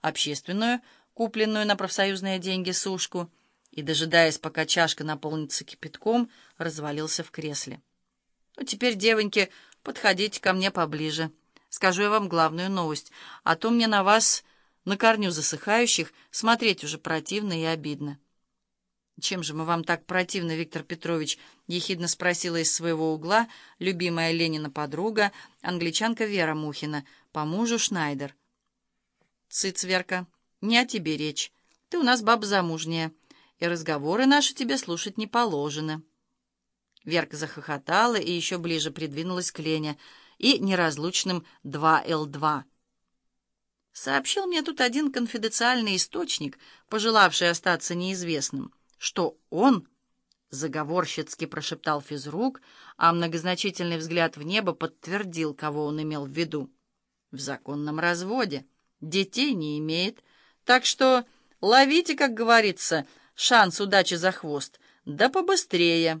общественную, купленную на профсоюзные деньги сушку, и, дожидаясь, пока чашка наполнится кипятком, развалился в кресле. «Ну, теперь, девоньки, подходите ко мне поближе. Скажу я вам главную новость, а то мне на вас, на корню засыхающих, смотреть уже противно и обидно». «Чем же мы вам так противны, Виктор Петрович?» — ехидно спросила из своего угла любимая Ленина подруга, англичанка Вера Мухина, по мужу Шнайдер. «Цыц, Верка, не о тебе речь. Ты у нас баба замужняя, и разговоры наши тебе слушать не положено». Верка захохотала и еще ближе придвинулась к Лене и неразлучным 2Л2. Сообщил мне тут один конфиденциальный источник, пожелавший остаться неизвестным что он, заговорщицки прошептал физрук, а многозначительный взгляд в небо подтвердил, кого он имел в виду. В законном разводе. Детей не имеет. Так что ловите, как говорится, шанс удачи за хвост. Да побыстрее.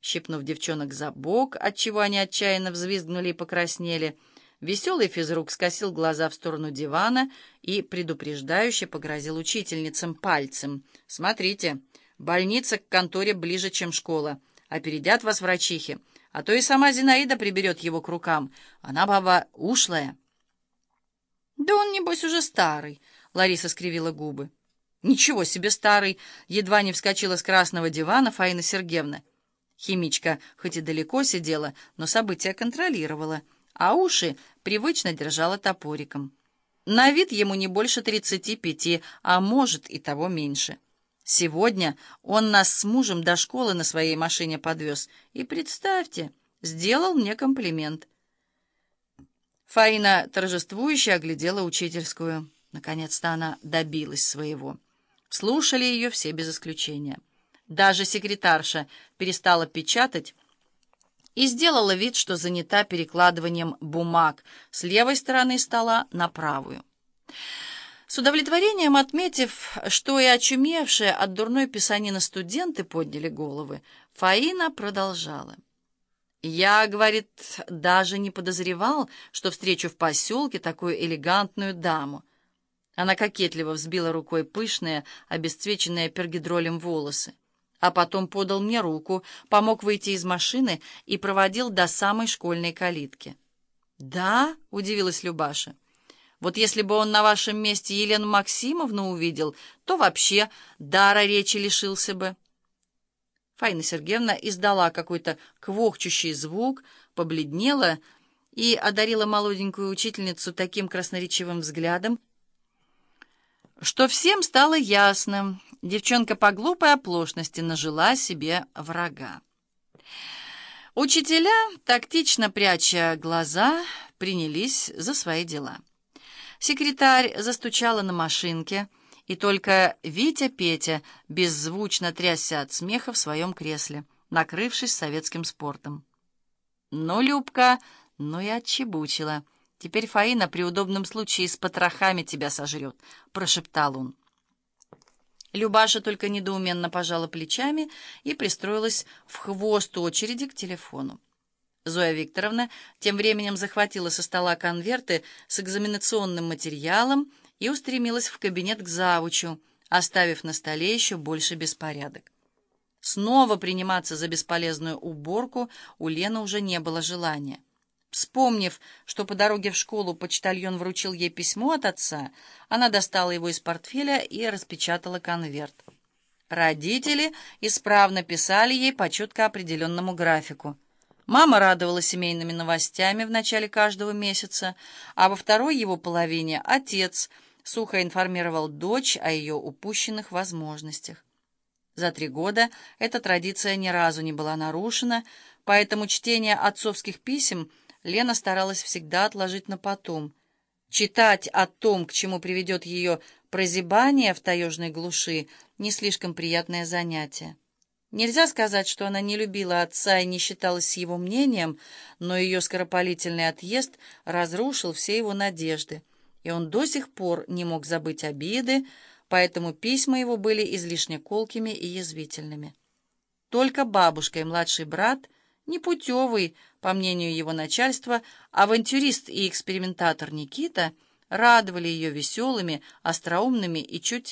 Щипнув девчонок за бок, отчего они отчаянно взвизгнули и покраснели, веселый физрук скосил глаза в сторону дивана и предупреждающе погрозил учительницам пальцем. «Смотрите, больница к конторе ближе, чем школа. Опередят вас врачихи, а то и сама Зинаида приберет его к рукам. Она баба ушлая». «Да он, небось, уже старый», — Лариса скривила губы. «Ничего себе старый!» — едва не вскочила с красного дивана Фаина Сергеевна. Химичка хоть и далеко сидела, но события контролировала, а уши привычно держала топориком. На вид ему не больше тридцати пяти, а может и того меньше. Сегодня он нас с мужем до школы на своей машине подвез. И представьте, сделал мне комплимент. Фаина торжествующе оглядела учительскую. Наконец-то она добилась своего. Слушали ее все без исключения. Даже секретарша перестала печатать, и сделала вид, что занята перекладыванием бумаг с левой стороны стола на правую. С удовлетворением отметив, что и очумевшие от дурной писанины студенты подняли головы, Фаина продолжала. «Я, — говорит, — даже не подозревал, что встречу в поселке такую элегантную даму». Она кокетливо взбила рукой пышные, обесцвеченные пергидролем волосы а потом подал мне руку, помог выйти из машины и проводил до самой школьной калитки. «Да?» — удивилась Любаша. «Вот если бы он на вашем месте Елену Максимовну увидел, то вообще дара речи лишился бы». Фаина Сергеевна издала какой-то квохчущий звук, побледнела и одарила молоденькую учительницу таким красноречивым взглядом, что всем стало ясно, девчонка по глупой оплошности нажила себе врага. Учителя, тактично пряча глаза, принялись за свои дела. Секретарь застучала на машинке, и только Витя-Петя беззвучно трясся от смеха в своем кресле, накрывшись советским спортом. «Ну, Любка, ну и отчебучила». Теперь Фаина при удобном случае с потрохами тебя сожрет», — прошептал он. Любаша только недоуменно пожала плечами и пристроилась в хвост очереди к телефону. Зоя Викторовна тем временем захватила со стола конверты с экзаменационным материалом и устремилась в кабинет к завучу, оставив на столе еще больше беспорядок. Снова приниматься за бесполезную уборку у Лены уже не было желания. Вспомнив, что по дороге в школу почтальон вручил ей письмо от отца, она достала его из портфеля и распечатала конверт. Родители исправно писали ей по четко определенному графику. Мама радовала семейными новостями в начале каждого месяца, а во второй его половине отец сухо информировал дочь о ее упущенных возможностях. За три года эта традиция ни разу не была нарушена, поэтому чтение отцовских писем – Лена старалась всегда отложить на потом. Читать о том, к чему приведет ее прозябание в таежной глуши, не слишком приятное занятие. Нельзя сказать, что она не любила отца и не считалась его мнением, но ее скоропалительный отъезд разрушил все его надежды, и он до сих пор не мог забыть обиды, поэтому письма его были излишне колкими и язвительными. Только бабушка и младший брат — непутевый, по мнению его начальства, авантюрист и экспериментатор Никита радовали ее веселыми, остроумными и чуть